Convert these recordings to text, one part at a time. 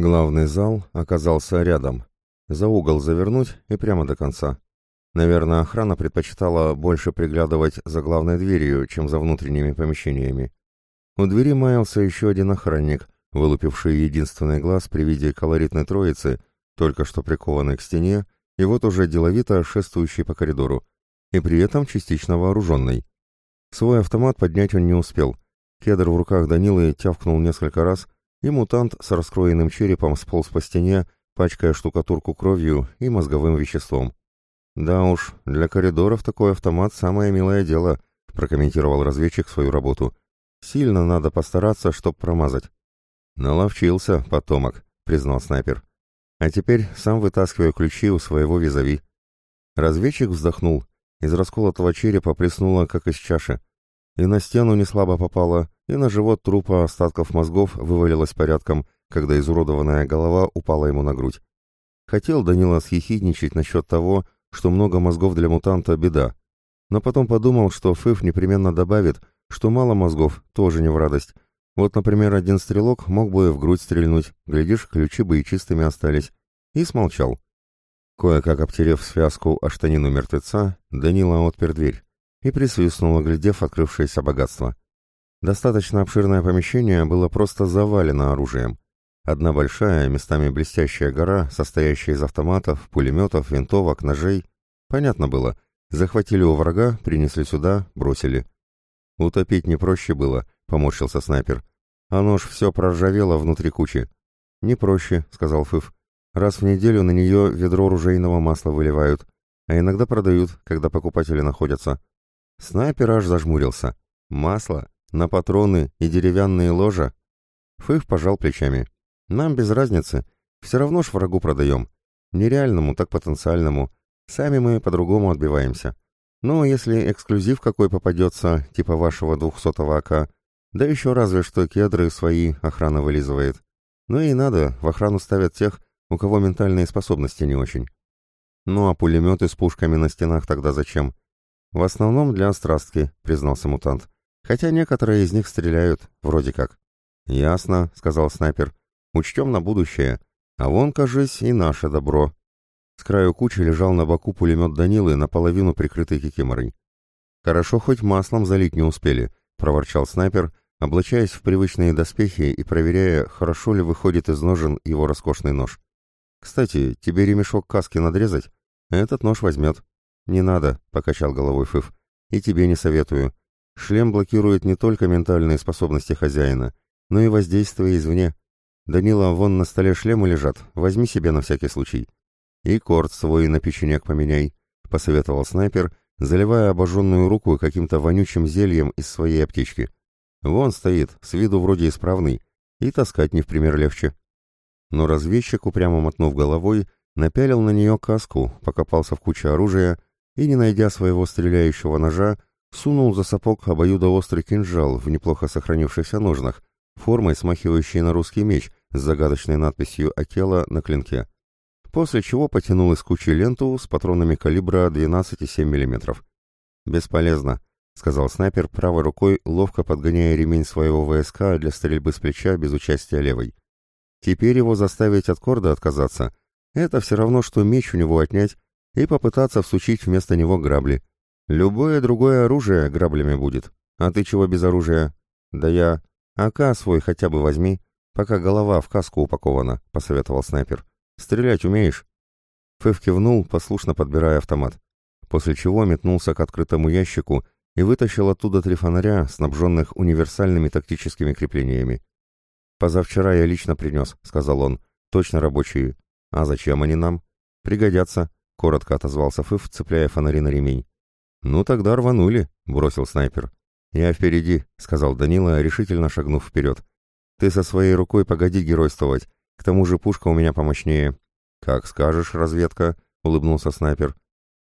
Главный зал оказался рядом. За угол завернуть и прямо до конца. Наверное, охрана предпочитала больше приглядывать за главной дверью, чем за внутренними помещениями. У двери маялся еще один охранник, вылупивший единственный глаз при виде колоритной троицы, только что прикованной к стене, и вот уже деловито шествующий по коридору, и при этом частично вооруженный. Свой автомат поднять он не успел. Кедр в руках Данилы тявкнул несколько раз, и мутант с раскроенным черепом сполз по стене, пачкая штукатурку кровью и мозговым веществом. «Да уж, для коридоров такой автомат — самое милое дело», — прокомментировал разведчик свою работу. «Сильно надо постараться, чтоб промазать». «Наловчился, потомок», — признал снайпер. «А теперь сам вытаскиваю ключи у своего визави». Разведчик вздохнул. Из расколотого черепа плеснуло, как из чаши. И на стену не слабо попало, и на живот трупа остатков мозгов вывалилось порядком, когда изуродованная голова упала ему на грудь. Хотел Данила съехидничать насчет того, что много мозгов для мутанта – беда. Но потом подумал, что Фыф непременно добавит, что мало мозгов – тоже не в радость. Вот, например, один стрелок мог бы в грудь стрельнуть, глядишь, ключи бы и чистыми остались. И смолчал. Кое-как обтерев связку о штанину мертвеца, Данила отпер дверь и присвистнул, оглядев открывшееся богатство. Достаточно обширное помещение было просто завалено оружием. Одна большая, местами блестящая гора, состоящая из автоматов, пулеметов, винтовок, ножей. Понятно было. Захватили у врага, принесли сюда, бросили. Утопить не проще было, поморщился снайпер. А нож все проржавело внутри кучи. Не проще, сказал Фыф. Раз в неделю на нее ведро ружейного масла выливают, а иногда продают, когда покупатели находятся. Снайпер аж зажмурился. Масло? На патроны и деревянные ложа? Фыф пожал плечами. Нам без разницы. Все равно ж врагу продаем. Нереальному, так потенциальному. Сами мы по-другому отбиваемся. Ну, если эксклюзив какой попадется, типа вашего двухсотого АК, да еще разве что кедры свои охрана вылизывает. Ну и надо, в охрану ставят тех, у кого ментальные способности не очень. Ну а пулеметы с пушками на стенах тогда зачем? В основном для острастки, признался мутант. Хотя некоторые из них стреляют, вроде как. Ясно, сказал снайпер. Учтем на будущее. А вон, кажись, и наше добро. С краю кучи лежал на боку пулемет Данилы, наполовину прикрытый кикиморой. «Хорошо, хоть маслом залить не успели», — проворчал снайпер, облачаясь в привычные доспехи и проверяя, хорошо ли выходит из ножен его роскошный нож. «Кстати, тебе ремешок каски надрезать? Этот нож возьмет». «Не надо», — покачал головой Фыф. «И тебе не советую. Шлем блокирует не только ментальные способности хозяина, но и воздействие извне. «Данила, вон на столе шлемы лежат, возьми себе на всякий случай». «И корт свой на печенек поменяй», — посоветовал снайпер, заливая обожженную руку каким-то вонючим зельем из своей аптечки. «Вон стоит, с виду вроде исправный, и таскать не в пример легче». Но разведчик, упрямо мотнув головой, напялил на нее каску, покопался в куче оружия и, не найдя своего стреляющего ножа, сунул за сапог обоюдоострый кинжал в неплохо сохранившихся ножнах, формой смахивающей на русский меч с загадочной надписью «Акела» на клинке. После чего потянул из кучи ленту с патронами калибра 12,7 мм. «Бесполезно», — сказал снайпер правой рукой, ловко подгоняя ремень своего ВСК для стрельбы с плеча без участия левой. «Теперь его заставить от корда отказаться — это все равно, что меч у него отнять и попытаться всучить вместо него грабли. Любое другое оружие граблями будет. А ты чего без оружия? Да я... АК свой хотя бы возьми, пока голова в каску упакована, посоветовал снайпер. Стрелять умеешь? Фэв кивнул, послушно подбирая автомат. После чего метнулся к открытому ящику и вытащил оттуда три фонаря, снабженных универсальными тактическими креплениями. «Позавчера я лично принес», — сказал он. «Точно рабочие. А зачем они нам?» «Пригодятся», — коротко отозвался Фыв, цепляя фонари на ремень. «Ну тогда рванули», — бросил снайпер. «Я впереди», — сказал Данила, решительно шагнув вперед. «Ты со своей рукой погоди геройствовать. К тому же пушка у меня помощнее». «Как скажешь, разведка», — улыбнулся снайпер.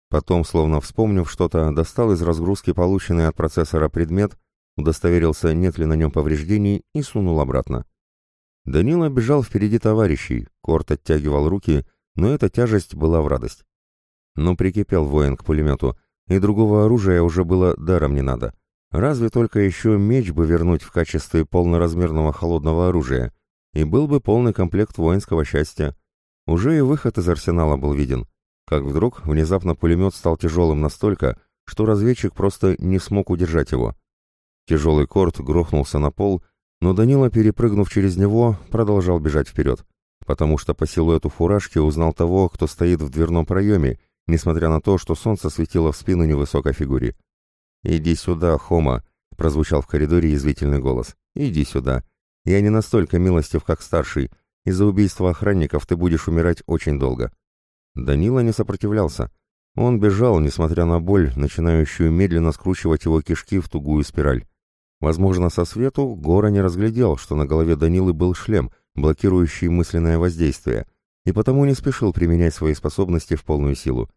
Потом, словно вспомнив что-то, достал из разгрузки полученный от процессора предмет, удостоверился, нет ли на нем повреждений, и сунул обратно. Данила бежал впереди товарищей, Корт оттягивал руки, но эта тяжесть была в радость. Но прикипел воин к пулемету, и другого оружия уже было даром не надо. Разве только еще меч бы вернуть в качестве полноразмерного холодного оружия, и был бы полный комплект воинского счастья. Уже и выход из арсенала был виден. Как вдруг внезапно пулемет стал тяжелым настолько, что разведчик просто не смог удержать его. Тяжелый корт грохнулся на пол, но Данила, перепрыгнув через него, продолжал бежать вперед, потому что по силуэту фуражки узнал того, кто стоит в дверном проеме, несмотря на то, что солнце светило в спину невысокой фигуре. «Иди сюда, Хома!» — прозвучал в коридоре язвительный голос. «Иди сюда. Я не настолько милостив, как старший. Из-за убийства охранников ты будешь умирать очень долго». Данила не сопротивлялся. Он бежал, несмотря на боль, начинающую медленно скручивать его кишки в тугую спираль. Возможно, со свету Гора не разглядел, что на голове Данилы был шлем, блокирующий мысленное воздействие, и потому не спешил применять свои способности в полную силу.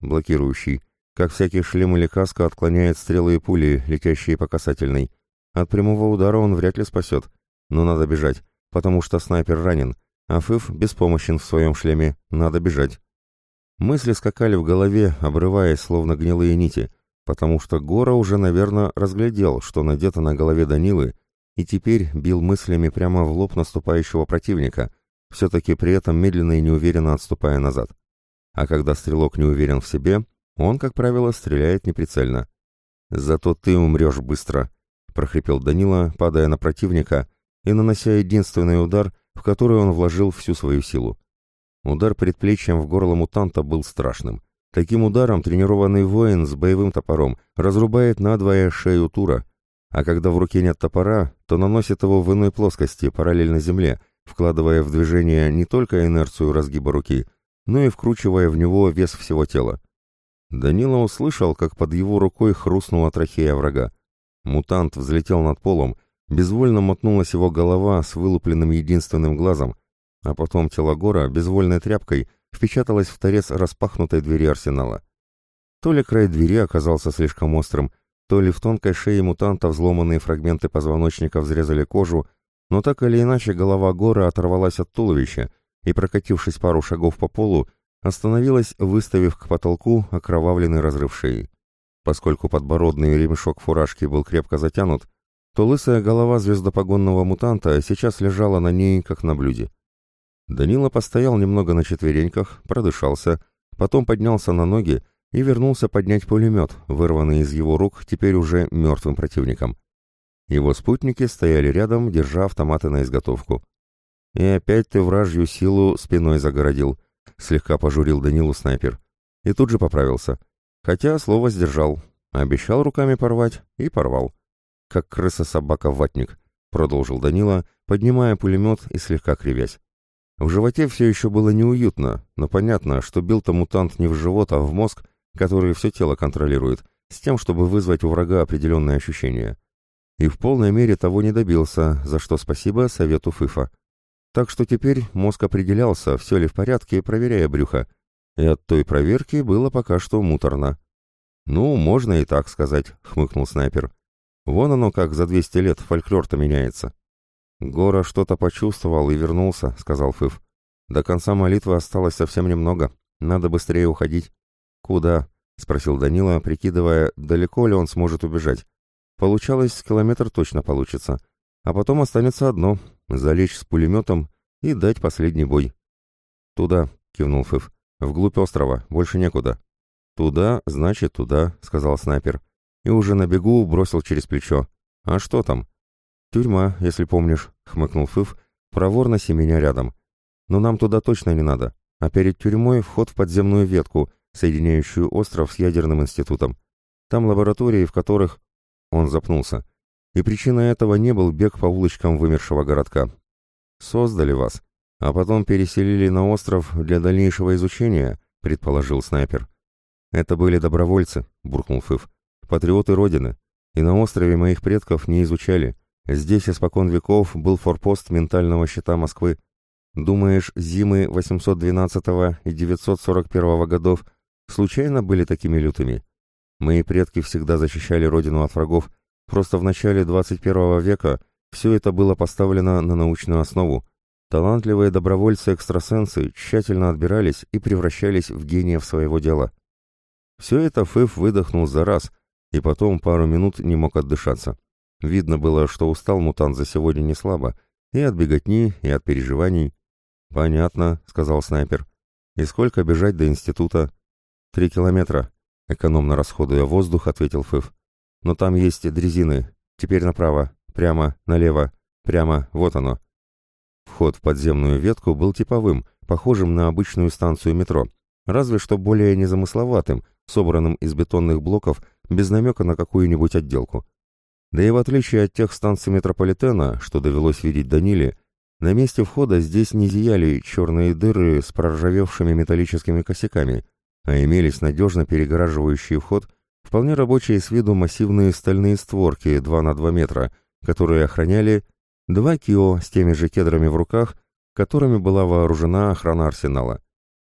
Блокирующий, как всякий шлем или каска, отклоняет стрелы и пули, летящие по касательной. От прямого удара он вряд ли спасет, но надо бежать, потому что снайпер ранен, а Фыф беспомощен в своем шлеме, надо бежать. Мысли скакали в голове, обрываясь, словно гнилые нити, потому что Гора уже, наверное, разглядел, что надето на голове Данилы, и теперь бил мыслями прямо в лоб наступающего противника, все-таки при этом медленно и неуверенно отступая назад. А когда стрелок не уверен в себе, он, как правило, стреляет неприцельно. «Зато ты умрешь быстро», — прохрипел Данила, падая на противника и нанося единственный удар, в который он вложил всю свою силу. Удар предплечьем в горло мутанта был страшным. Таким ударом тренированный воин с боевым топором разрубает надвое шею Тура, а когда в руке нет топора, то наносит его в иной плоскости, параллельно земле, вкладывая в движение не только инерцию разгиба руки, но и вкручивая в него вес всего тела. Данила услышал, как под его рукой хрустнула трахея врага. Мутант взлетел над полом, безвольно мотнулась его голова с вылупленным единственным глазом, а потом тело Гора безвольной тряпкой впечаталось в торец распахнутой двери арсенала. То ли край двери оказался слишком острым, то ли в тонкой шее мутанта взломанные фрагменты позвоночника взрезали кожу, но так или иначе голова Гора оторвалась от туловища и, прокатившись пару шагов по полу, остановилась, выставив к потолку окровавленный разрыв шеи. Поскольку подбородный ремешок фуражки был крепко затянут, то лысая голова звездопогонного мутанта сейчас лежала на ней, как на блюде. Данила постоял немного на четвереньках, продышался, потом поднялся на ноги и вернулся поднять пулемет, вырванный из его рук теперь уже мертвым противником. Его спутники стояли рядом, держа автоматы на изготовку. «И опять ты вражью силу спиной загородил», — слегка пожурил Данилу снайпер. И тут же поправился. Хотя слово сдержал. Обещал руками порвать и порвал. «Как крыса-собака-ватник», — продолжил Данила, поднимая пулемет и слегка кривясь. В животе все еще было неуютно, но понятно, что бил-то мутант не в живот, а в мозг, который все тело контролирует, с тем, чтобы вызвать у врага определенные ощущения. И в полной мере того не добился, за что спасибо совету ФИФа. Так что теперь мозг определялся, все ли в порядке, проверяя брюхо. И от той проверки было пока что муторно. «Ну, можно и так сказать», — хмыкнул снайпер. «Вон оно как за 200 лет фольклор-то меняется». «Гора что-то почувствовал и вернулся», — сказал Фыф. «До конца молитвы осталось совсем немного. Надо быстрее уходить». «Куда?» — спросил Данила, прикидывая, далеко ли он сможет убежать. Получалось, километр точно получится. А потом останется одно — залечь с пулеметом и дать последний бой. «Туда», — кивнул Фыф. «Вглубь острова, больше некуда». «Туда, значит, туда», — сказал снайпер. И уже на бегу бросил через плечо. «А что там?» «Тюрьма, если помнишь», — хмыкнул Фыф, проворно семеня рядом. «Но нам туда точно не надо. А перед тюрьмой вход в подземную ветку, соединяющую остров с ядерным институтом. Там лаборатории, в которых...» Он запнулся. И причиной этого не был бег по улочкам вымершего городка. «Создали вас, а потом переселили на остров для дальнейшего изучения», — предположил снайпер. «Это были добровольцы», — буркнул Фыф. «Патриоты Родины. И на острове моих предков не изучали. Здесь испокон веков был форпост ментального щита Москвы. Думаешь, зимы 812 и 941 годов случайно были такими лютыми? Мои предки всегда защищали родину от врагов. Просто в начале 21 века все это было поставлено на научную основу. Талантливые добровольцы-экстрасенсы тщательно отбирались и превращались в гениев своего дела. Все это Фыф выдохнул за раз, и потом пару минут не мог отдышаться. Видно было, что устал мутант за сегодня не слабо, И от беготни, и от переживаний. «Понятно», — сказал снайпер. «И сколько бежать до института?» «Три километра», — экономно расходуя воздух, ответил Фыв. «Но там есть дрезины. Теперь направо, прямо, налево, прямо, вот оно». Вход в подземную ветку был типовым, похожим на обычную станцию метро, разве что более незамысловатым, собранным из бетонных блоков, без намека на какую-нибудь отделку. Да и в отличие от тех станций метрополитена, что довелось видеть Даниле, на месте входа здесь не зияли черные дыры с проржавевшими металлическими косяками, а имелись надежно перегораживающие вход вполне рабочие с виду массивные стальные створки 2 на 2 метра, которые охраняли два КИО с теми же кедрами в руках, которыми была вооружена охрана арсенала.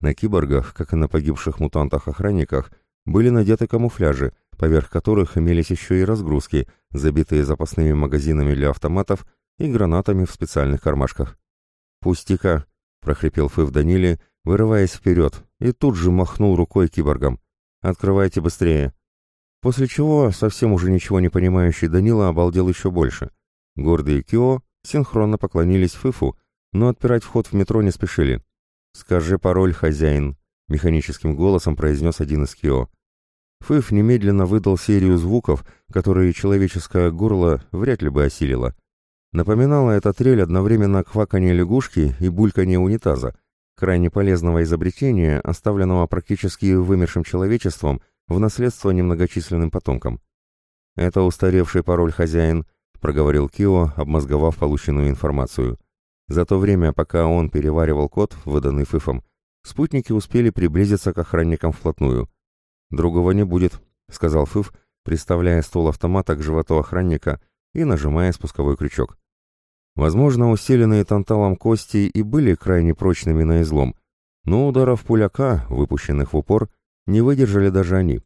На киборгах, как и на погибших мутантах-охранниках, были надеты камуфляжи, поверх которых имелись еще и разгрузки, забитые запасными магазинами для автоматов и гранатами в специальных кармашках. «Пустяка!» — прохрипел Фыв Даниле, вырываясь вперед, и тут же махнул рукой киборгам. «Открывайте быстрее!» После чего, совсем уже ничего не понимающий Данила обалдел еще больше. Гордые Кио синхронно поклонились Фыфу, но отпирать вход в метро не спешили. «Скажи пароль, хозяин», — механическим голосом произнес один из Кио. Фыф немедленно выдал серию звуков, которые человеческое горло вряд ли бы осилило. Напоминала эта трель одновременно кваканье лягушки и бульканье унитаза, крайне полезного изобретения, оставленного практически вымершим человечеством в наследство немногочисленным потомкам. «Это устаревший пароль хозяин», — проговорил Кио, обмозговав полученную информацию. За то время, пока он переваривал код, выданный Фыфом, спутники успели приблизиться к охранникам вплотную — «Другого не будет», — сказал Фыф, приставляя ствол автомата к животу охранника и нажимая спусковой крючок. Возможно, усиленные танталом кости и были крайне прочными на излом, но ударов пуляка, выпущенных в упор, не выдержали даже они.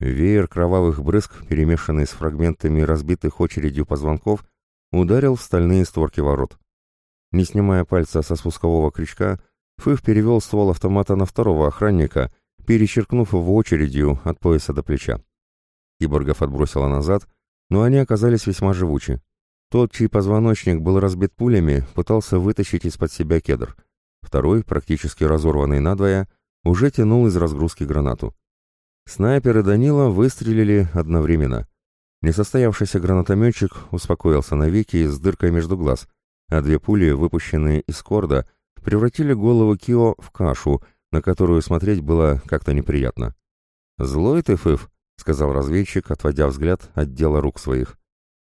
Веер кровавых брызг, перемешанный с фрагментами разбитых очередью позвонков, ударил в стальные створки ворот. Не снимая пальца со спускового крючка, Фыв перевел ствол автомата на второго охранника — перечеркнув его очередью от пояса до плеча. Киборгов отбросило назад, но они оказались весьма живучи. Тот, чей позвоночник был разбит пулями, пытался вытащить из-под себя кедр. Второй, практически разорванный надвое, уже тянул из разгрузки гранату. Снайпер и Данила выстрелили одновременно. Несостоявшийся гранатометчик успокоился навеки с дыркой между глаз, а две пули, выпущенные из корда, превратили голову Кио в кашу, на которую смотреть было как-то неприятно. «Злой ты, Фыф», — сказал разведчик, отводя взгляд от дела рук своих.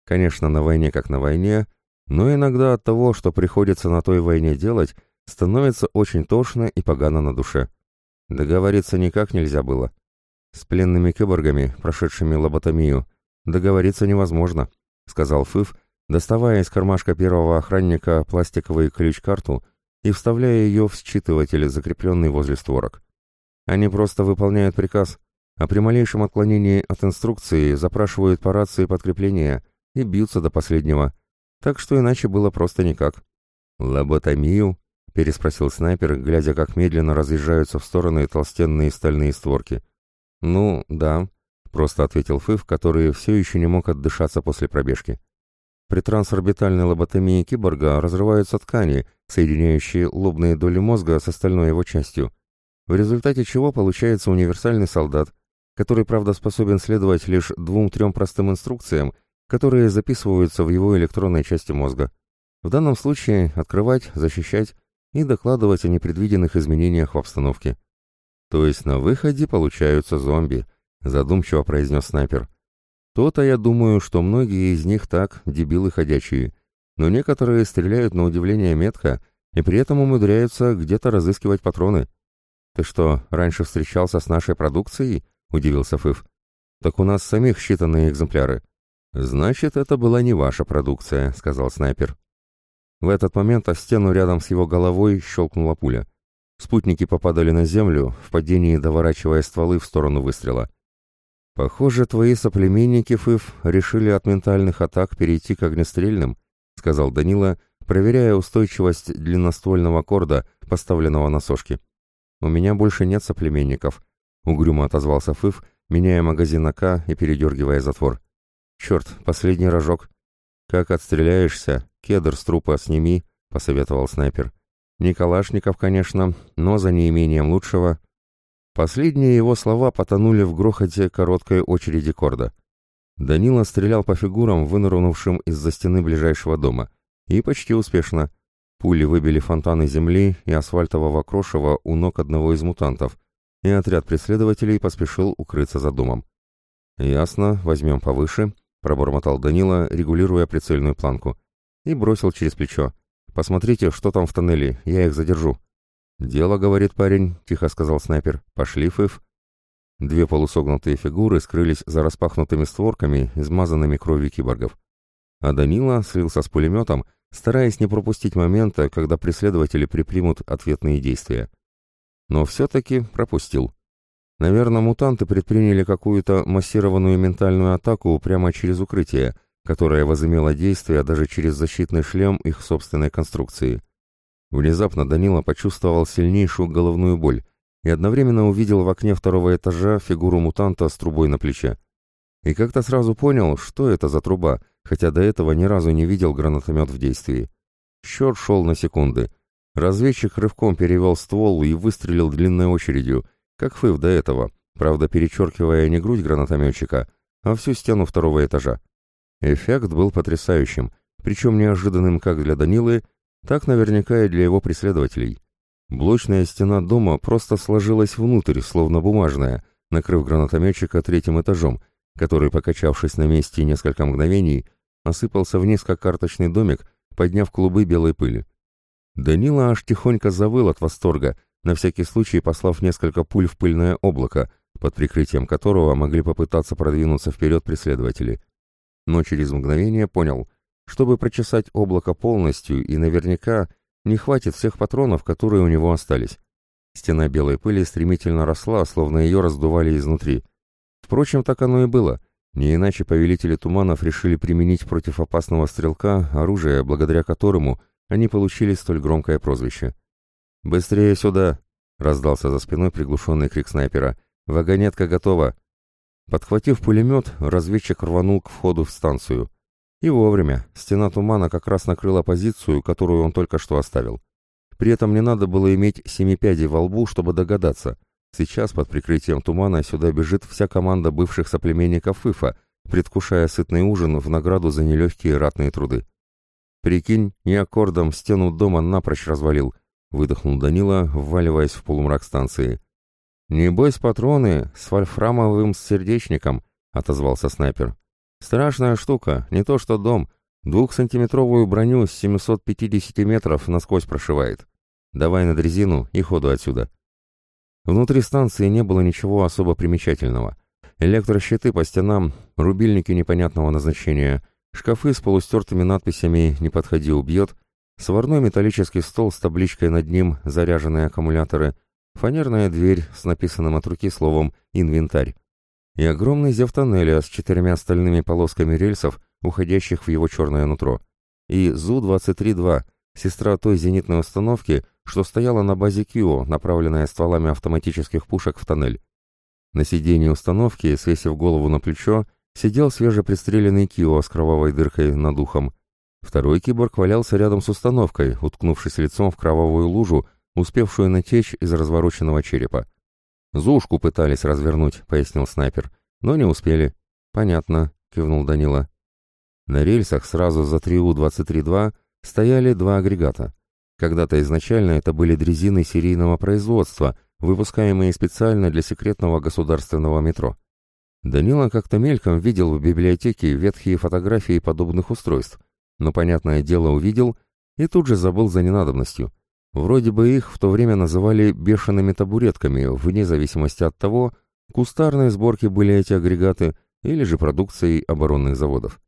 «Конечно, на войне как на войне, но иногда от того, что приходится на той войне делать, становится очень тошно и погано на душе. Договориться никак нельзя было. С пленными киборгами, прошедшими лоботомию, договориться невозможно», — сказал Фыф, доставая из кармашка первого охранника пластиковый ключ-карту — и вставляя ее в считыватель, закрепленный возле створок. Они просто выполняют приказ, а при малейшем отклонении от инструкции запрашивают по рации подкрепления и бьются до последнего. Так что иначе было просто никак. «Лоботомию?» — переспросил снайпер, глядя, как медленно разъезжаются в стороны толстенные стальные створки. «Ну, да», — просто ответил Фыв, который все еще не мог отдышаться после пробежки. При трансорбитальной лоботомии киборга разрываются ткани, соединяющие лобные доли мозга с остальной его частью, в результате чего получается универсальный солдат, который, правда, способен следовать лишь двум-трем простым инструкциям, которые записываются в его электронной части мозга. В данном случае открывать, защищать и докладывать о непредвиденных изменениях в обстановке. То есть на выходе получаются зомби, задумчиво произнес снайпер. То-то я думаю, что многие из них так, дебилы ходячие, но некоторые стреляют на удивление метко и при этом умудряются где-то разыскивать патроны. «Ты что, раньше встречался с нашей продукцией?» — удивился Фыф. «Так у нас самих считанные экземпляры». «Значит, это была не ваша продукция», — сказал снайпер. В этот момент о стену рядом с его головой щелкнула пуля. Спутники попадали на землю, в падении доворачивая стволы в сторону выстрела. «Похоже, твои соплеменники, Фыф, решили от ментальных атак перейти к огнестрельным», — сказал Данила, проверяя устойчивость длинноствольного корда, поставленного на сошки. «У меня больше нет соплеменников», — угрюмо отозвался Фыф, меняя магазин АК и передергивая затвор. «Черт, последний рожок. Как отстреляешься, «Кедр с трупа сними», — посоветовал снайпер. «Не конечно, но за неимением лучшего». Последние его слова потонули в грохоте короткой очереди корда. Данила стрелял по фигурам, вынырнувшим из-за стены ближайшего дома. И почти успешно. Пули выбили фонтаны земли и асфальтового крошева у ног одного из мутантов, и отряд преследователей поспешил укрыться за домом. «Ясно, возьмем повыше», — пробормотал Данила, регулируя прицельную планку, и бросил через плечо. «Посмотрите, что там в тоннеле, я их задержу». «Дело, — говорит парень, — тихо сказал снайпер. Пошли, Фыф». Две полусогнутые фигуры скрылись за распахнутыми створками, измазанными кровью киборгов. А Данила слился с пулеметом, стараясь не пропустить момента, когда преследователи припримут ответные действия. Но все-таки пропустил. Наверное, мутанты предприняли какую-то массированную ментальную атаку прямо через укрытие, которое возымело действие даже через защитный шлем их собственной конструкции. Внезапно Данила почувствовал сильнейшую головную боль и одновременно увидел в окне второго этажа фигуру мутанта с трубой на плече. И как-то сразу понял, что это за труба, хотя до этого ни разу не видел гранатомет в действии. Счет шел на секунды. Разведчик рывком перевел ствол и выстрелил длинной очередью, как Фыв до этого, правда перечеркивая не грудь гранатометчика, а всю стену второго этажа. Эффект был потрясающим, причем неожиданным как для Данилы, так наверняка и для его преследователей. Блочная стена дома просто сложилась внутрь, словно бумажная, накрыв гранатометчика третьим этажом, который, покачавшись на месте несколько мгновений, осыпался вниз, как карточный домик, подняв клубы белой пыли. Данила аж тихонько завыл от восторга, на всякий случай послав несколько пуль в пыльное облако, под прикрытием которого могли попытаться продвинуться вперед преследователи. Но через мгновение понял, чтобы прочесать облако полностью и наверняка не хватит всех патронов, которые у него остались. Стена белой пыли стремительно росла, словно ее раздували изнутри. Впрочем, так оно и было. Не иначе повелители туманов решили применить против опасного стрелка оружие, благодаря которому они получили столь громкое прозвище. «Быстрее сюда!» — раздался за спиной приглушенный крик снайпера. «Вагонетка готова!» Подхватив пулемет, разведчик рванул к входу в станцию. И вовремя. Стена тумана как раз накрыла позицию, которую он только что оставил. При этом не надо было иметь семи пядей во лбу, чтобы догадаться. Сейчас под прикрытием тумана сюда бежит вся команда бывших соплеменников Фыфа, предвкушая сытный ужин в награду за нелегкие ратные труды. «Прикинь, не аккордом стену дома напрочь развалил», — выдохнул Данила, вваливаясь в полумрак станции. «Небось патроны с вольфрамовым сердечником», — отозвался снайпер. Страшная штука, не то что дом. Двухсантиметровую броню с 750 метров насквозь прошивает. Давай на дрезину и ходу отсюда. Внутри станции не было ничего особо примечательного. Электрощиты по стенам, рубильники непонятного назначения, шкафы с полустертыми надписями «Не подходи, убьет», сварной металлический стол с табличкой над ним «Заряженные аккумуляторы», фанерная дверь с написанным от руки словом «Инвентарь» и огромный зев тоннеля с четырьмя стальными полосками рельсов, уходящих в его черное нутро, и ЗУ-23-2, сестра той зенитной установки, что стояла на базе Кио, направленная стволами автоматических пушек в тоннель. На сиденье установки, свесив голову на плечо, сидел свежепристреленный Кио с кровавой дыркой над ухом. Второй киборг валялся рядом с установкой, уткнувшись лицом в кровавую лужу, успевшую натечь из развороченного черепа. «Зушку пытались развернуть», — пояснил снайпер. «Но не успели». «Понятно», — кивнул Данила. На рельсах сразу за 3У-23-2 стояли два агрегата. Когда-то изначально это были дрезины серийного производства, выпускаемые специально для секретного государственного метро. Данила как-то мельком видел в библиотеке ветхие фотографии подобных устройств, но, понятное дело, увидел и тут же забыл за ненадобностью. Вроде бы их в то время называли «бешеными табуретками», вне зависимости от того, кустарные сборки были эти агрегаты или же продукцией оборонных заводов.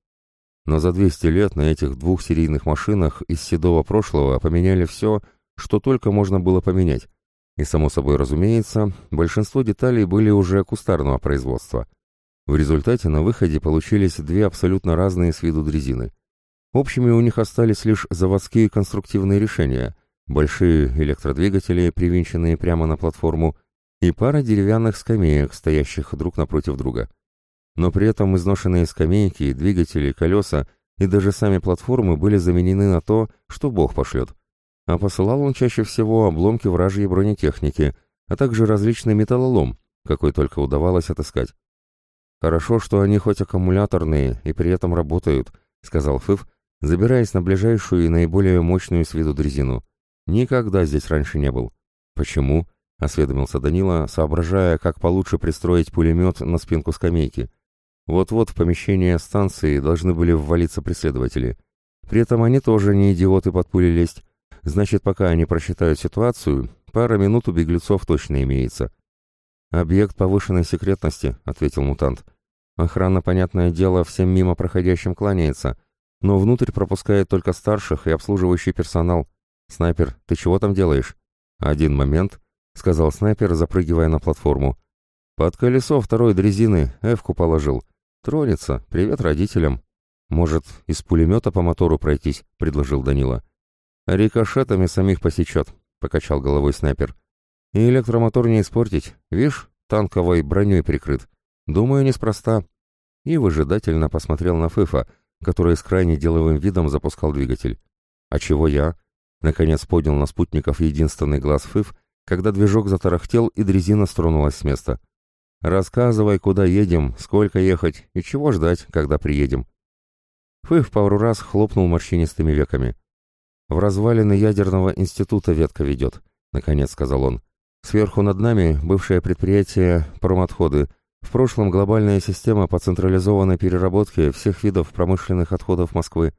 Но за 200 лет на этих двух серийных машинах из седого прошлого поменяли все, что только можно было поменять. И, само собой разумеется, большинство деталей были уже кустарного производства. В результате на выходе получились две абсолютно разные с виду дрезины. Общими у них остались лишь заводские конструктивные решения – большие электродвигатели, привинченные прямо на платформу, и пара деревянных скамеек, стоящих друг напротив друга. Но при этом изношенные скамейки, двигатели, колеса и даже сами платформы были заменены на то, что Бог пошлет. А посылал он чаще всего обломки вражьей бронетехники, а также различный металлолом, какой только удавалось отыскать. «Хорошо, что они хоть аккумуляторные и при этом работают», — сказал Фыв, забираясь на ближайшую и наиболее мощную с виду дрезину. «Никогда здесь раньше не был». «Почему?» — осведомился Данила, соображая, как получше пристроить пулемет на спинку скамейки. Вот-вот в помещение станции должны были ввалиться преследователи. При этом они тоже не идиоты под пули лезть. Значит, пока они просчитают ситуацию, пара минут у беглецов точно имеется. «Объект повышенной секретности», — ответил мутант. «Охрана, понятное дело, всем мимо проходящим кланяется, но внутрь пропускает только старших и обслуживающий персонал. Снайпер, ты чего там делаешь?» «Один момент», — сказал снайпер, запрыгивая на платформу. «Под колесо второй дрезины Эвку положил. Тронется. Привет родителям». «Может, из пулемета по мотору пройтись?» — предложил Данила. «Рикошетами самих посечет», — покачал головой снайпер. И электромотор не испортить. Вишь, танковой броней прикрыт. Думаю, неспроста. И выжидательно посмотрел на Фыфа, который с крайне деловым видом запускал двигатель. А чего я? Наконец поднял на спутников единственный глаз Фыф, когда движок затарахтел и дрезина стронулась с места. «Рассказывай, куда едем, сколько ехать и чего ждать, когда приедем». Фыф пару раз хлопнул морщинистыми веками. «В развалины ядерного института ветка ведет», — наконец сказал он. Сверху над нами бывшее предприятие «Промотходы», в прошлом глобальная система по централизованной переработке всех видов промышленных отходов Москвы.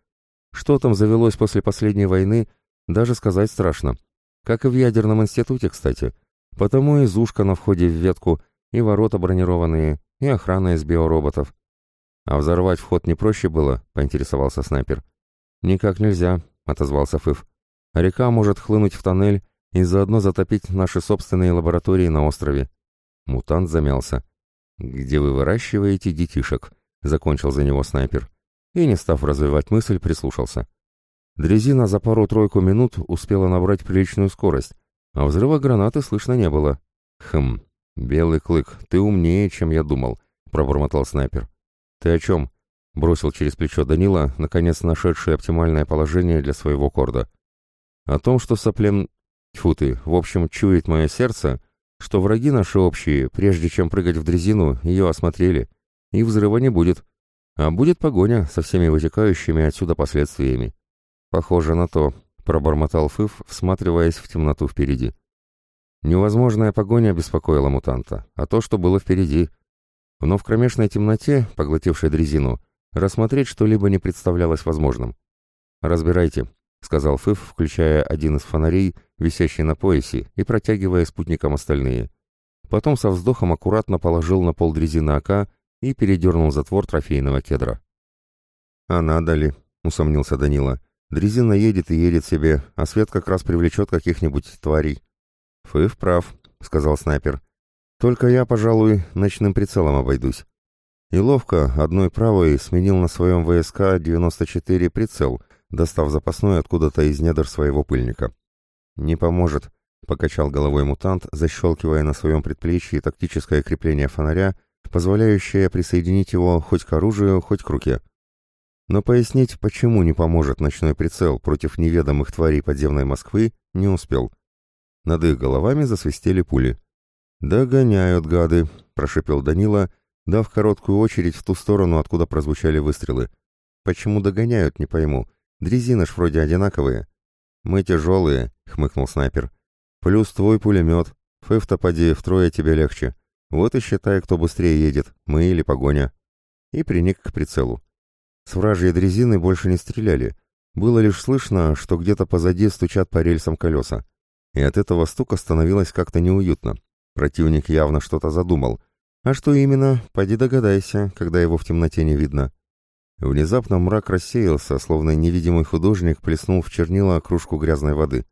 Что там завелось после последней войны, даже сказать страшно. Как и в ядерном институте, кстати. Потому и зушка на входе в ветку, и ворота бронированные, и охрана из биороботов. А взорвать вход не проще было, поинтересовался снайпер. Никак нельзя, отозвался Фыф. Река может хлынуть в тоннель, и заодно затопить наши собственные лаборатории на острове. Мутант замялся. «Где вы выращиваете детишек?» — закончил за него снайпер. И, не став развивать мысль, прислушался. Дрезина за пару-тройку минут успела набрать приличную скорость, а взрыва гранаты слышно не было. «Хм, белый клык, ты умнее, чем я думал», — пробормотал снайпер. «Ты о чем?» — бросил через плечо Данила, наконец нашедший оптимальное положение для своего корда. «О том, что соплен Тьфу ты, в общем, чует мое сердце, что враги наши общие, прежде чем прыгать в дрезину, ее осмотрели, и взрыва не будет. А будет погоня со всеми вытекающими отсюда последствиями. Похоже на то, пробормотал Фыф, всматриваясь в темноту впереди. Невозможная погоня беспокоила мутанта, а то, что было впереди. Но в кромешной темноте, поглотившей дрезину, рассмотреть что-либо не представлялось возможным. «Разбирайте», — сказал Фыф, включая один из фонарей, висящий на поясе, и протягивая спутникам остальные. Потом со вздохом аккуратно положил на пол дрезины АК и передернул затвор трофейного кедра. «А надо ли?» — усомнился Данила. «Дрезина едет и едет себе, а свет как раз привлечет каких-нибудь тварей». «Фыф прав», — сказал снайпер. «Только я, пожалуй, ночным прицелом обойдусь». И ловко одной правой сменил на своем ВСК-94 прицел, достав запасной откуда-то из недр своего пыльника. «Не поможет», — покачал головой мутант, защелкивая на своем предплечье тактическое крепление фонаря, позволяющее присоединить его хоть к оружию, хоть к руке. Но пояснить, почему не поможет ночной прицел против неведомых тварей подземной Москвы, не успел. Над их головами засвистели пули. «Догоняют, гады», — прошипел Данила, дав короткую очередь в ту сторону, откуда прозвучали выстрелы. «Почему догоняют, не пойму. Дрезины ж вроде одинаковые. Мы тяжелые, хмыкнул снайпер. Плюс твой пулемет. Поди, втрое тебе легче. Вот и считай, кто быстрее едет, мы или погоня. И приник к прицелу. С вражьей дрезины больше не стреляли. Было лишь слышно, что где-то позади стучат по рельсам колеса. И от этого стука становилось как-то неуютно. Противник явно что-то задумал. А что именно, поди догадайся, когда его в темноте не видно. Внезапно мрак рассеялся, словно невидимый художник плеснул в чернила кружку грязной воды.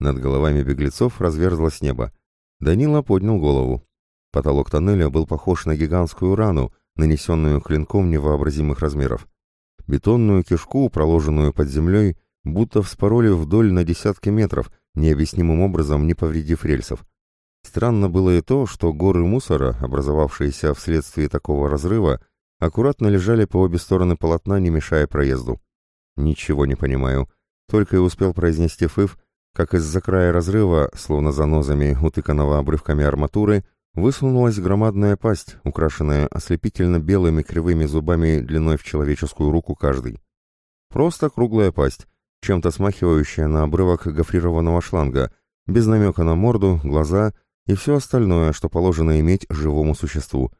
Над головами беглецов разверзлось небо. Данила поднял голову. Потолок тоннеля был похож на гигантскую рану, нанесенную клинком невообразимых размеров. Бетонную кишку, проложенную под землей, будто вспороли вдоль на десятки метров, необъяснимым образом не повредив рельсов. Странно было и то, что горы мусора, образовавшиеся вследствие такого разрыва, аккуратно лежали по обе стороны полотна, не мешая проезду. «Ничего не понимаю», — только и успел произнести Фыв, как из-за края разрыва, словно занозами, утыканного обрывками арматуры, высунулась громадная пасть, украшенная ослепительно белыми кривыми зубами длиной в человеческую руку каждый. Просто круглая пасть, чем-то смахивающая на обрывок гофрированного шланга, без намека на морду, глаза и все остальное, что положено иметь живому существу.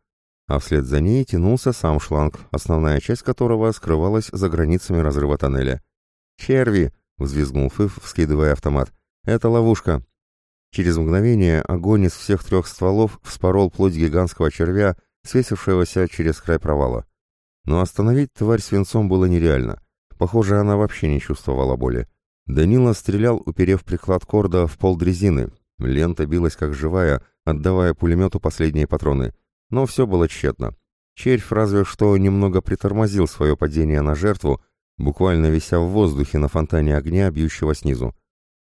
А вслед за ней тянулся сам шланг, основная часть которого скрывалась за границами разрыва тоннеля. «Черви!» — взвизгнул Фыф, вскидывая автомат. «Это ловушка!» Через мгновение огонь из всех трех стволов вспорол плоть гигантского червя, свесившегося через край провала. Но остановить тварь свинцом было нереально. Похоже, она вообще не чувствовала боли. Данила стрелял, уперев приклад корда в пол дрезины. Лента билась как живая, отдавая пулемету последние патроны. Но все было тщетно. Червь разве что немного притормозил свое падение на жертву, буквально вися в воздухе на фонтане огня, бьющего снизу.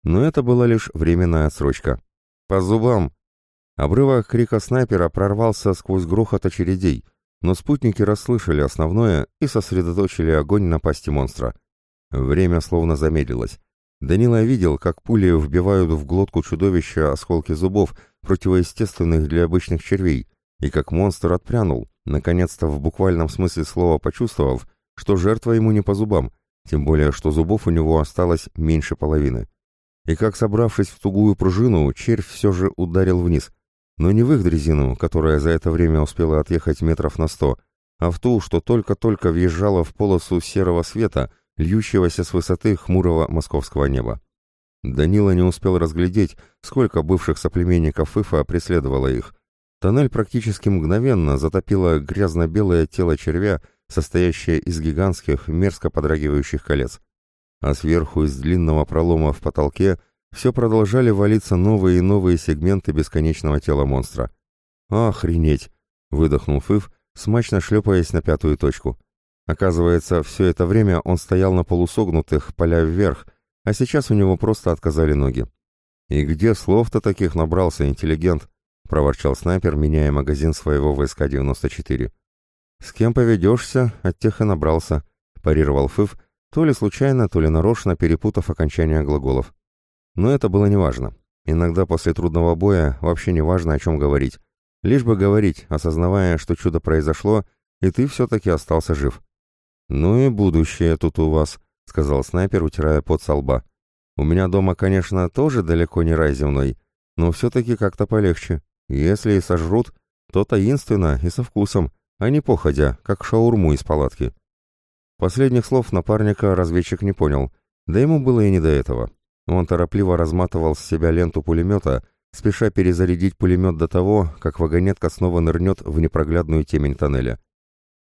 Но это была лишь временная отсрочка. «По зубам!» Обрывок крика снайпера прорвался сквозь грохот очередей, но спутники расслышали основное и сосредоточили огонь на пасти монстра. Время словно замедлилось. Данила видел, как пули вбивают в глотку чудовища осколки зубов, противоестественных для обычных червей, и как монстр отпрянул, наконец-то в буквальном смысле слова почувствовав, что жертва ему не по зубам, тем более что зубов у него осталось меньше половины. И как собравшись в тугую пружину, червь все же ударил вниз, но не в их дрезину, которая за это время успела отъехать метров на сто, а в ту, что только-только въезжала в полосу серого света, льющегося с высоты хмурого московского неба. Данила не успел разглядеть, сколько бывших соплеменников Ифа преследовало их. Тоннель практически мгновенно затопило грязно-белое тело червя, состоящее из гигантских, мерзко подрагивающих колец. А сверху из длинного пролома в потолке – все продолжали валиться новые и новые сегменты бесконечного тела монстра. «Охренеть!» — выдохнул Фыв, смачно шлепаясь на пятую точку. Оказывается, все это время он стоял на полусогнутых, поля вверх, а сейчас у него просто отказали ноги. «И где слов-то таких набрался, интеллигент?» — проворчал снайпер, меняя магазин своего ВСК-94. «С кем поведешься, от тех и набрался», — парировал Фыв, то ли случайно, то ли нарочно перепутав окончание глаголов. Но это было неважно. Иногда после трудного боя вообще не важно, о чем говорить. Лишь бы говорить, осознавая, что чудо произошло, и ты все-таки остался жив. «Ну и будущее тут у вас», — сказал снайпер, утирая пот со лба. «У меня дома, конечно, тоже далеко не рай земной, но все-таки как-то полегче. Если и сожрут, то таинственно и со вкусом, а не походя, как шаурму из палатки». Последних слов напарника разведчик не понял, да ему было и не до этого. Он торопливо разматывал с себя ленту пулемета, спеша перезарядить пулемет до того, как вагонетка снова нырнет в непроглядную темень тоннеля.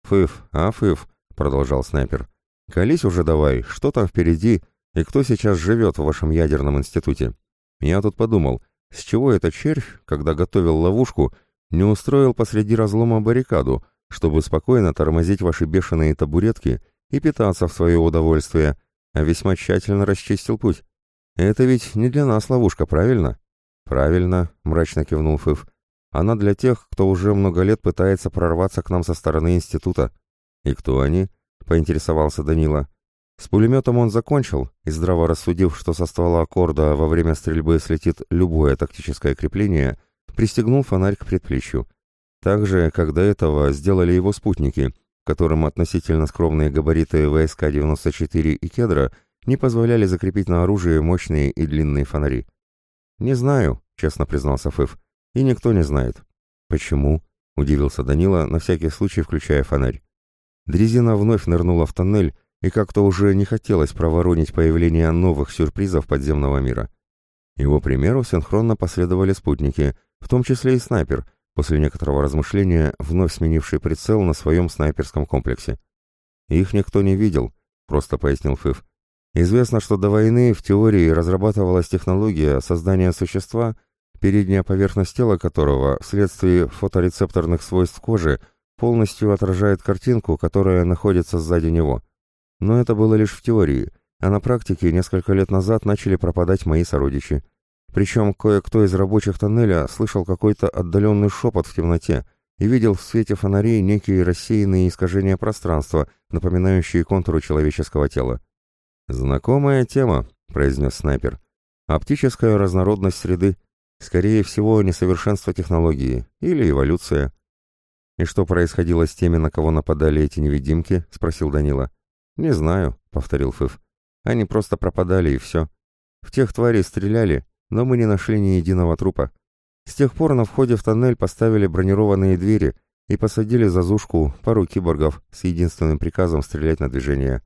«Фыф, а, Фыф», — продолжал снайпер, — «колись уже давай, что там впереди и кто сейчас живет в вашем ядерном институте? Я тут подумал, с чего этот червь, когда готовил ловушку, не устроил посреди разлома баррикаду, чтобы спокойно тормозить ваши бешеные табуретки и питаться в свое удовольствие, а весьма тщательно расчистил путь?» «Это ведь не для нас ловушка, правильно?» «Правильно», — мрачно кивнул Фыв. «Она для тех, кто уже много лет пытается прорваться к нам со стороны института». «И кто они?» — поинтересовался Данила. С пулеметом он закончил, и здраво рассудив, что со ствола аккорда во время стрельбы слетит любое тактическое крепление, пристегнул фонарь к предплечью. Так же, как до этого сделали его спутники, которым относительно скромные габариты ВСК-94 и «Кедра» не позволяли закрепить на оружии мощные и длинные фонари. «Не знаю», — честно признался Фыф, — «и никто не знает». «Почему?» — удивился Данила, на всякий случай включая фонарь. Дрезина вновь нырнула в тоннель, и как-то уже не хотелось проворонить появление новых сюрпризов подземного мира. Его примеру синхронно последовали спутники, в том числе и снайпер, после некоторого размышления, вновь сменивший прицел на своем снайперском комплексе. «Их никто не видел», — просто пояснил Фыф. Известно, что до войны в теории разрабатывалась технология создания существа, передняя поверхность тела которого вследствие фоторецепторных свойств кожи полностью отражает картинку, которая находится сзади него. Но это было лишь в теории, а на практике несколько лет назад начали пропадать мои сородичи. Причем кое-кто из рабочих тоннеля слышал какой-то отдаленный шепот в темноте, и видел в свете фонарей некие рассеянные искажения пространства, напоминающие контуры человеческого тела. «Знакомая тема», — произнес снайпер. «Оптическая разнородность среды. Скорее всего, несовершенство технологии или эволюция». «И что происходило с теми, на кого нападали эти невидимки?» — спросил Данила. «Не знаю», — повторил Фыф. «Они просто пропадали, и все. В тех тварей стреляли, но мы не нашли ни единого трупа. С тех пор на входе в тоннель поставили бронированные двери и посадили за зушку пару киборгов с единственным приказом стрелять на движение.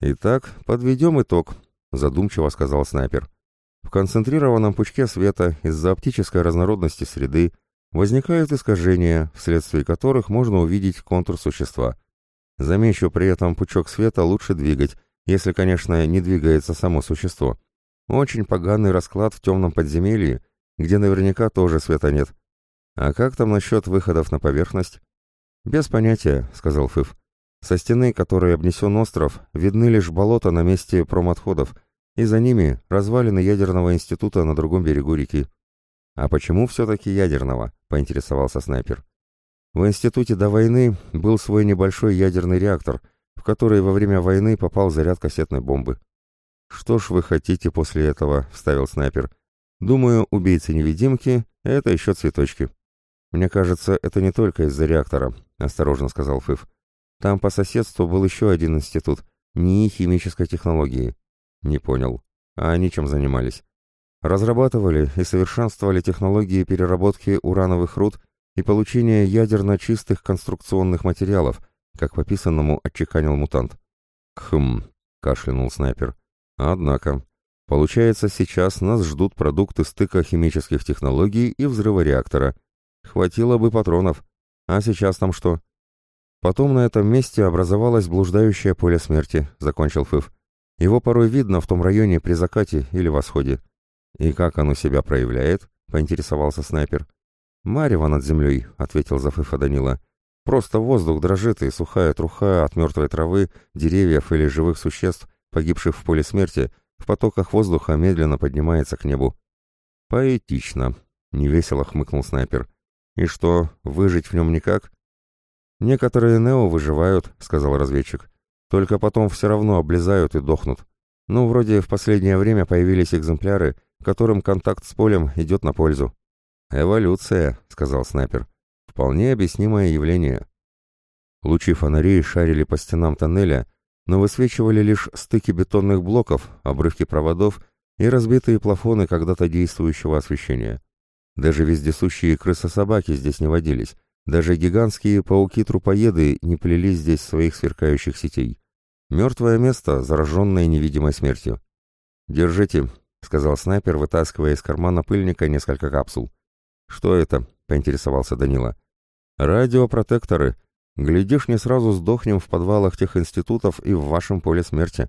«Итак, подведем итог», — задумчиво сказал снайпер. «В концентрированном пучке света из-за оптической разнородности среды возникают искажения, вследствие которых можно увидеть контур существа. Замечу, при этом пучок света лучше двигать, если, конечно, не двигается само существо. Очень поганый расклад в темном подземелье, где наверняка тоже света нет. А как там насчет выходов на поверхность? Без понятия, сказал Фыф. Со стены, которой обнесен остров, видны лишь болота на месте промотходов, и за ними развалины ядерного института на другом берегу реки. «А почему все-таки ядерного?» — поинтересовался снайпер. В институте до войны был свой небольшой ядерный реактор, в который во время войны попал заряд кассетной бомбы. «Что ж вы хотите после этого?» — вставил снайпер. «Думаю, убийцы-невидимки — это еще цветочки». «Мне кажется, это не только из-за реактора», — осторожно сказал Фыф. «Там по соседству был еще один институт, НИИ химической технологии». «Не понял. А они чем занимались?» «Разрабатывали и совершенствовали технологии переработки урановых руд и получения ядерно чистых конструкционных материалов», как по писанному отчеканил мутант. «Хм», — кашлянул снайпер. Однако, получается, сейчас нас ждут продукты стыка химических технологий и взрыва реактора. Хватило бы патронов. А сейчас там что? Потом на этом месте образовалось блуждающее поле смерти, закончил Фыв. Его порой видно в том районе при закате или восходе. И как оно себя проявляет? поинтересовался снайпер. «Марево над землей», — ответил Зафыфа Данила. «Просто воздух дрожит, и сухая труха от мертвой травы, деревьев или живых существ погибших в поле смерти, в потоках воздуха медленно поднимается к небу. «Поэтично», — невесело хмыкнул снайпер. «И что, выжить в нем никак?» «Некоторые Нео выживают», — сказал разведчик. «Только потом все равно облезают и дохнут. Ну, вроде в последнее время появились экземпляры, которым контакт с полем идет на пользу». «Эволюция», — сказал снайпер. «Вполне объяснимое явление». Лучи фонарей шарили по стенам тоннеля, но высвечивали лишь стыки бетонных блоков, обрывки проводов и разбитые плафоны когда-то действующего освещения. Даже вездесущие крысы-собаки здесь не водились, даже гигантские пауки-трупоеды не плели здесь своих сверкающих сетей. Мертвое место, зараженное невидимой смертью. «Держите», — сказал снайпер, вытаскивая из кармана пыльника несколько капсул. «Что это?» — поинтересовался Данила. «Радиопротекторы», Глядишь, не сразу сдохнем в подвалах тех институтов и в вашем поле смерти.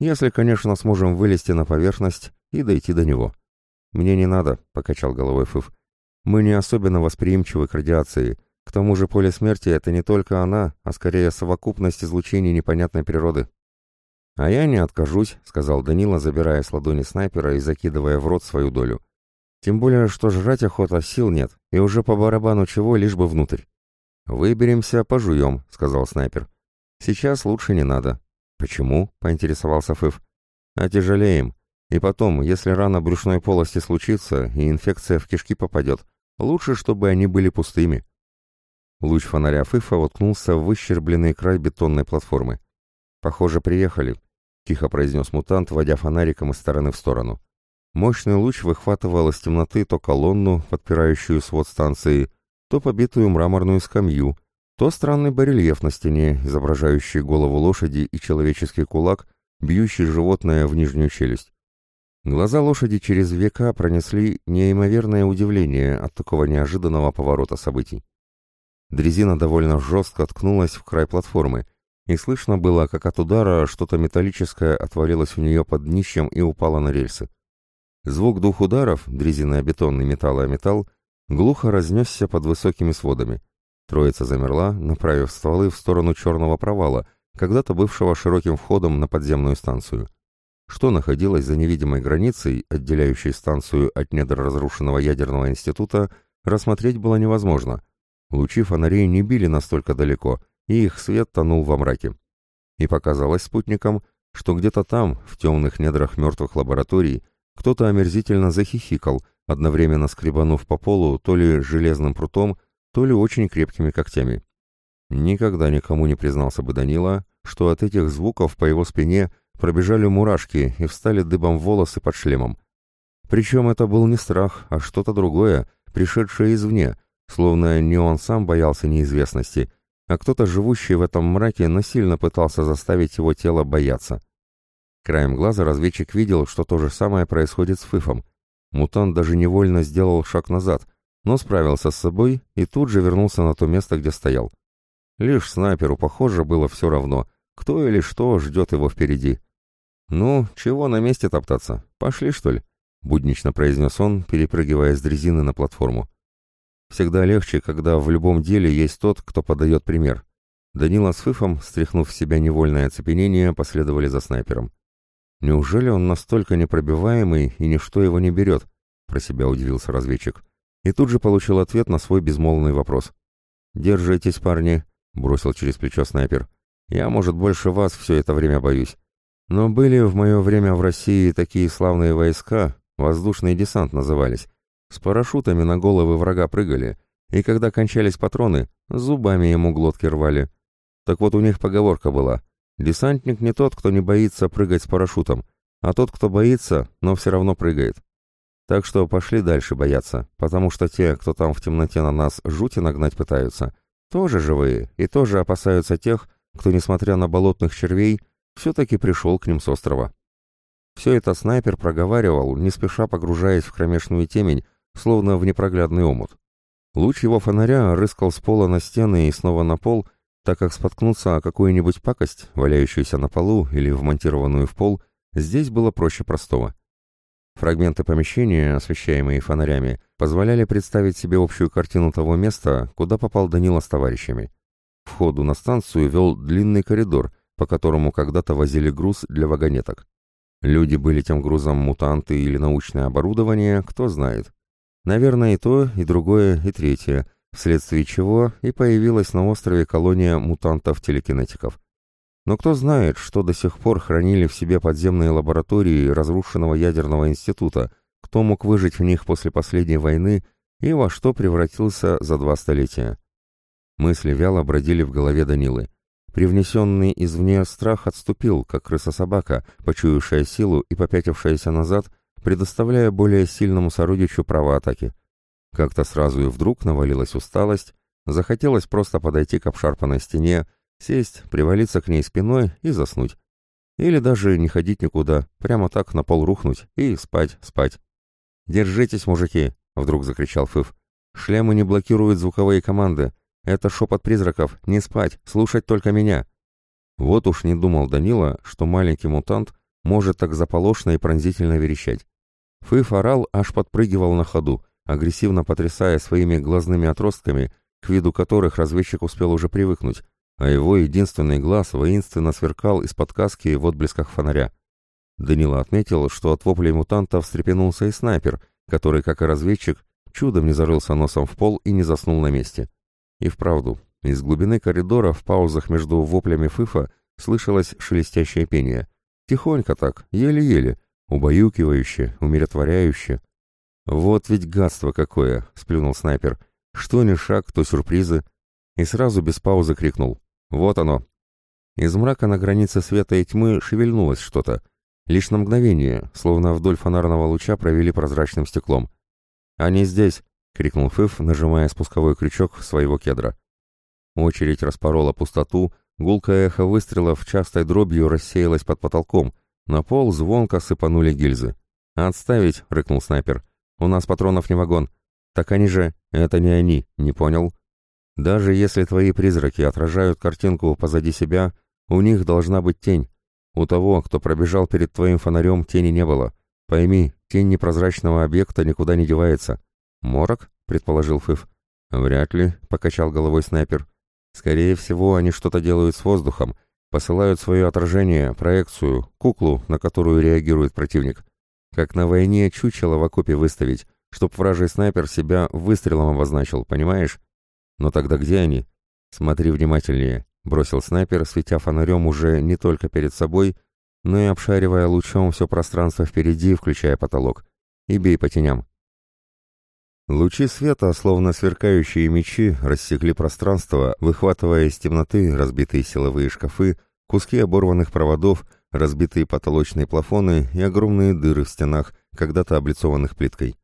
Если, конечно, сможем вылезти на поверхность и дойти до него. Мне не надо, покачал головой Фыф. Мы не особенно восприимчивы к радиации. К тому же поле смерти — это не только она, а скорее совокупность излучений непонятной природы. «А я не откажусь», — сказал Данила, забирая с ладони снайпера и закидывая в рот свою долю. «Тем более, что жрать охота, сил нет, и уже по барабану чего, лишь бы внутрь». «Выберемся, пожуем», — сказал снайпер. «Сейчас лучше не надо». «Почему?» — поинтересовался Фыф. «Отяжелеем. И потом, если рана брюшной полости случится и инфекция в кишки попадет, лучше, чтобы они были пустыми». Луч фонаря Фыфа воткнулся в выщербленный край бетонной платформы. «Похоже, приехали», — тихо произнес мутант, водя фонариком из стороны в сторону. Мощный луч выхватывал из темноты то колонну, подпирающую свод станции, то побитую мраморную скамью, то странный барельеф на стене, изображающий голову лошади и человеческий кулак, бьющий животное в нижнюю челюсть. Глаза лошади через века пронесли неимоверное удивление от такого неожиданного поворота событий. Дрезина довольно жестко ткнулась в край платформы, и слышно было, как от удара что-то металлическое отвалилось у нее под днищем и упало на рельсы. Звук двух ударов, дрезина бетонный металл и металл, глухо разнесся под высокими сводами. Троица замерла, направив стволы в сторону черного провала, когда-то бывшего широким входом на подземную станцию. Что находилось за невидимой границей, отделяющей станцию от недр разрушенного ядерного института, рассмотреть было невозможно, Лучи фонарей не били настолько далеко, и их свет тонул во мраке. И показалось спутникам, что где-то там, в темных недрах мертвых лабораторий, кто-то омерзительно захихикал, одновременно скребанув по полу то ли железным прутом, то ли очень крепкими когтями. Никогда никому не признался бы Данила, что от этих звуков по его спине пробежали мурашки и встали дыбом волосы под шлемом. Причем это был не страх, а что-то другое, пришедшее извне, словно не он сам боялся неизвестности, а кто-то, живущий в этом мраке, насильно пытался заставить его тело бояться. Краем глаза разведчик видел, что то же самое происходит с Фыфом. Мутант даже невольно сделал шаг назад, но справился с собой и тут же вернулся на то место, где стоял. Лишь снайперу, похоже, было все равно, кто или что ждет его впереди. «Ну, чего на месте топтаться? Пошли, что ли?» — буднично произнес он, перепрыгивая с дрезины на платформу. Всегда легче, когда в любом деле есть тот, кто подает пример. Данила с Фыфом, стряхнув в себя невольное оцепенение, последовали за снайпером. «Неужели он настолько непробиваемый и ничто его не берет?» — про себя удивился разведчик. И тут же получил ответ на свой безмолвный вопрос. «Держитесь, парни», — бросил через плечо снайпер. «Я, может, больше вас все это время боюсь. Но были в мое время в России такие славные войска, воздушный десант назывались, с парашютами на головы врага прыгали, и когда кончались патроны, зубами ему глотки рвали. Так вот у них поговорка была «Десантник не тот, кто не боится прыгать с парашютом, а тот, кто боится, но все равно прыгает». Так что пошли дальше бояться, потому что те, кто там в темноте на нас жути нагнать пытаются, тоже живые и тоже опасаются тех, кто, несмотря на болотных червей, все-таки пришел к ним с острова. Все это снайпер проговаривал, не спеша погружаясь в кромешную темень, словно в непроглядный омут. Луч его фонаря рыскал с пола на стены и снова на пол, так как споткнуться о какую-нибудь пакость, валяющуюся на полу или вмонтированную в пол, здесь было проще простого. Фрагменты помещения, освещаемые фонарями, позволяли представить себе общую картину того места, куда попал Данила с товарищами. Входу на станцию вел длинный коридор, по которому когда-то возили груз для вагонеток. Люди были тем грузом мутанты или научное оборудование, кто знает. Наверное, и то, и другое, и третье, вследствие чего и появилась на острове колония мутантов-телекинетиков. Но кто знает, что до сих пор хранили в себе подземные лаборатории разрушенного ядерного института, кто мог выжить в них после последней войны и во что превратился за два столетия. Мысли вяло бродили в голове Данилы. Привнесенный извне страх отступил, как крыса-собака, почуявшая силу и попятившаяся назад, предоставляя более сильному сородичу право атаки. Как-то сразу и вдруг навалилась усталость, захотелось просто подойти к обшарпанной стене, сесть, привалиться к ней спиной и заснуть. Или даже не ходить никуда, прямо так на пол рухнуть и спать, спать. «Держитесь, мужики!» — вдруг закричал Фыф. «Шлемы не блокируют звуковые команды. Это шепот призраков. Не спать, слушать только меня!» Вот уж не думал Данила, что маленький мутант может так заполошно и пронзительно верещать. Фыф орал, аж подпрыгивал на ходу, агрессивно потрясая своими глазными отростками, к виду которых разведчик успел уже привыкнуть, а его единственный глаз воинственно сверкал из-под каски в отблесках фонаря. Данила отметил, что от воплей мутанта встрепенулся и снайпер, который, как и разведчик, чудом не зарылся носом в пол и не заснул на месте. И вправду, из глубины коридора в паузах между воплями Фыфа слышалось шелестящее пение. Тихонько так, еле-еле, убаюкивающе, умиротворяюще. «Вот ведь гадство какое!» — сплюнул снайпер. «Что ни шаг, то сюрпризы!» И сразу без паузы крикнул. «Вот оно!» Из мрака на границе света и тьмы шевельнулось что-то. Лишь на мгновение, словно вдоль фонарного луча провели прозрачным стеклом. «Они здесь!» — крикнул Фыф, нажимая спусковой крючок своего кедра. Очередь распорола пустоту, гулкое эхо выстрелов частой дробью рассеялось под потолком — на пол звонко сыпанули гильзы. «Отставить!» — рыкнул снайпер. «У нас патронов не вагон». «Так они же...» «Это не они, не понял?» «Даже если твои призраки отражают картинку позади себя, у них должна быть тень. У того, кто пробежал перед твоим фонарем, тени не было. Пойми, тень непрозрачного объекта никуда не девается». «Морок?» — предположил Фыф. «Вряд ли», — покачал головой снайпер. «Скорее всего, они что-то делают с воздухом, Посылают свое отражение, проекцию, куклу, на которую реагирует противник. Как на войне чучело в окопе выставить, чтоб вражий снайпер себя выстрелом обозначил, понимаешь? Но тогда где они? Смотри внимательнее, бросил снайпер, светя фонарем уже не только перед собой, но и обшаривая лучом все пространство впереди, включая потолок. И бей по теням. Лучи света, словно сверкающие мечи, рассекли пространство, выхватывая из темноты разбитые силовые шкафы, куски оборванных проводов, разбитые потолочные плафоны и огромные дыры в стенах, когда-то облицованных плиткой.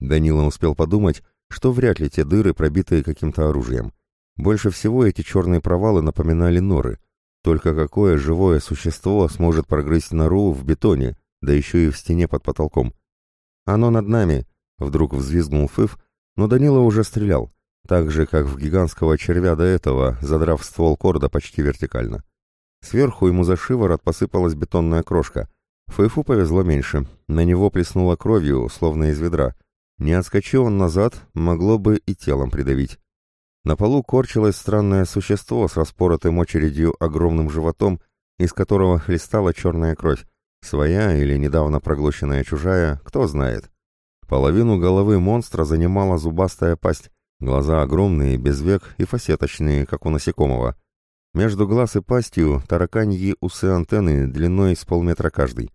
Данила успел подумать, что вряд ли те дыры, пробитые каким-то оружием. Больше всего эти черные провалы напоминали норы. Только какое живое существо сможет прогрызть нору в бетоне, да еще и в стене под потолком? «Оно над нами!» — вдруг взвизгнул Фыф, но Данила уже стрелял, так же, как в гигантского червя до этого, задрав ствол корда почти вертикально. Сверху ему за шиворот посыпалась бетонная крошка. Фыфу повезло меньше, на него плеснуло кровью, словно из ведра. Не отскочил он назад, могло бы и телом придавить. На полу корчилось странное существо с распоротым очередью огромным животом, из которого хлестала черная кровь. Своя или недавно проглоченная чужая, кто знает. Половину головы монстра занимала зубастая пасть, глаза огромные, без век и фасеточные, как у насекомого. Между глаз и пастью тараканьи усы антенны длиной с полметра каждый.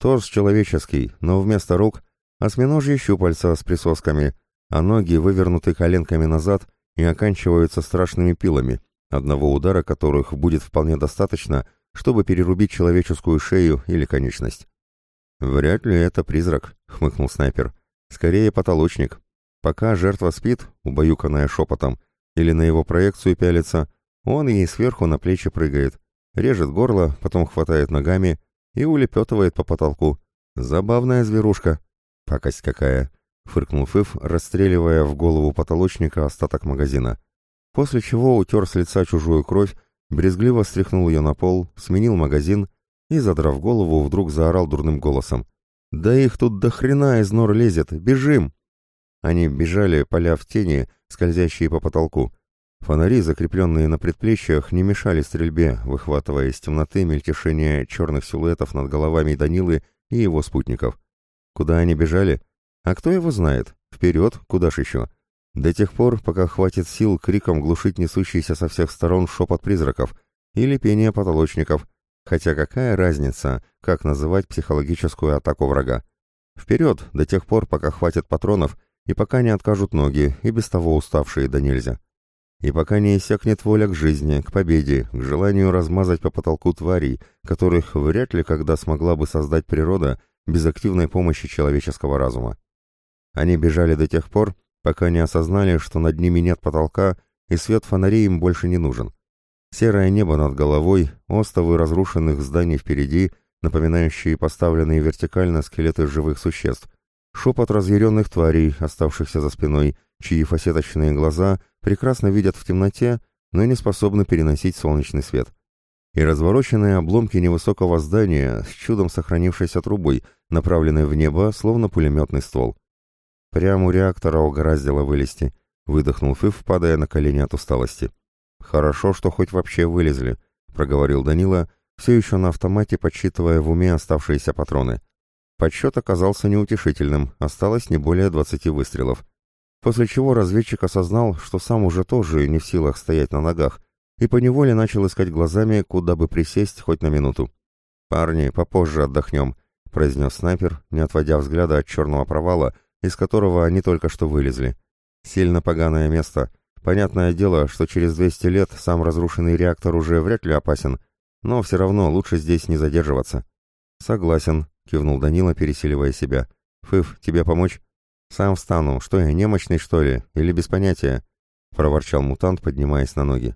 Торс человеческий, но вместо рук осьминожьи щупальца с присосками, а ноги вывернуты коленками назад и оканчиваются страшными пилами, одного удара которых будет вполне достаточно, чтобы перерубить человеческую шею или конечность. «Вряд ли это призрак», — хмыкнул снайпер. «Скорее потолочник. Пока жертва спит, убаюканная шепотом, или на его проекцию пялится, он ей сверху на плечи прыгает, режет горло, потом хватает ногами и улепетывает по потолку. Забавная зверушка. Пакость какая фыркнул Фыф, расстреливая в голову потолочника остаток магазина. После чего утер с лица чужую кровь, брезгливо стряхнул ее на пол, сменил магазин и, задрав голову, вдруг заорал дурным голосом. «Да их тут до хрена из нор лезет! Бежим!» Они бежали, поля в тени, скользящие по потолку. Фонари, закрепленные на предплечьях, не мешали стрельбе, выхватывая из темноты мельтешение черных силуэтов над головами Данилы и его спутников. Куда они бежали? А кто его знает? Вперед, куда ж еще? До тех пор, пока хватит сил криком глушить несущийся со всех сторон шепот призраков или пение потолочников, хотя какая разница, как называть психологическую атаку врага? Вперед, до тех пор, пока хватит патронов и пока не откажут ноги, и без того уставшие да нельзя. И пока не иссякнет воля к жизни, к победе, к желанию размазать по потолку тварей, которых вряд ли когда смогла бы создать природа без активной помощи человеческого разума. Они бежали до тех пор, пока не осознали, что над ними нет потолка, и свет фонарей им больше не нужен. Серое небо над головой, остовы разрушенных зданий впереди, напоминающие поставленные вертикально скелеты живых существ, шепот разъяренных тварей, оставшихся за спиной, чьи фасеточные глаза прекрасно видят в темноте, но не способны переносить солнечный свет. И развороченные обломки невысокого здания с чудом сохранившейся трубой, направленной в небо, словно пулеметный ствол. Прямо у реактора угораздило вылезти. Выдохнул Фыф, падая на колени от усталости. «Хорошо, что хоть вообще вылезли», — проговорил Данила, все еще на автомате подсчитывая в уме оставшиеся патроны. Подсчет оказался неутешительным, осталось не более двадцати выстрелов. После чего разведчик осознал, что сам уже тоже не в силах стоять на ногах, и поневоле начал искать глазами, куда бы присесть хоть на минуту. «Парни, попозже отдохнем», — произнес снайпер, не отводя взгляда от черного провала, — из которого они только что вылезли. Сильно поганое место. Понятное дело, что через 200 лет сам разрушенный реактор уже вряд ли опасен, но все равно лучше здесь не задерживаться. «Согласен», — кивнул Данила, пересиливая себя. «Фыф, тебе помочь?» «Сам встану. Что я, немощный, что ли? Или без понятия?» — проворчал мутант, поднимаясь на ноги.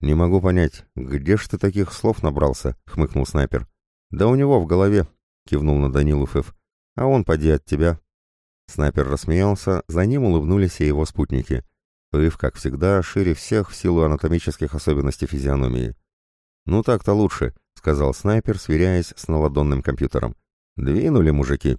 «Не могу понять, где ж ты таких слов набрался?» — хмыкнул снайпер. «Да у него в голове», — кивнул на Данилу Фыф. «А он поди от тебя. Снайпер рассмеялся, за ним улыбнулись и его спутники. Пыв, как всегда, шире всех в силу анатомических особенностей физиономии. «Ну так-то лучше», — сказал снайпер, сверяясь с наладонным компьютером. «Двинули, мужики».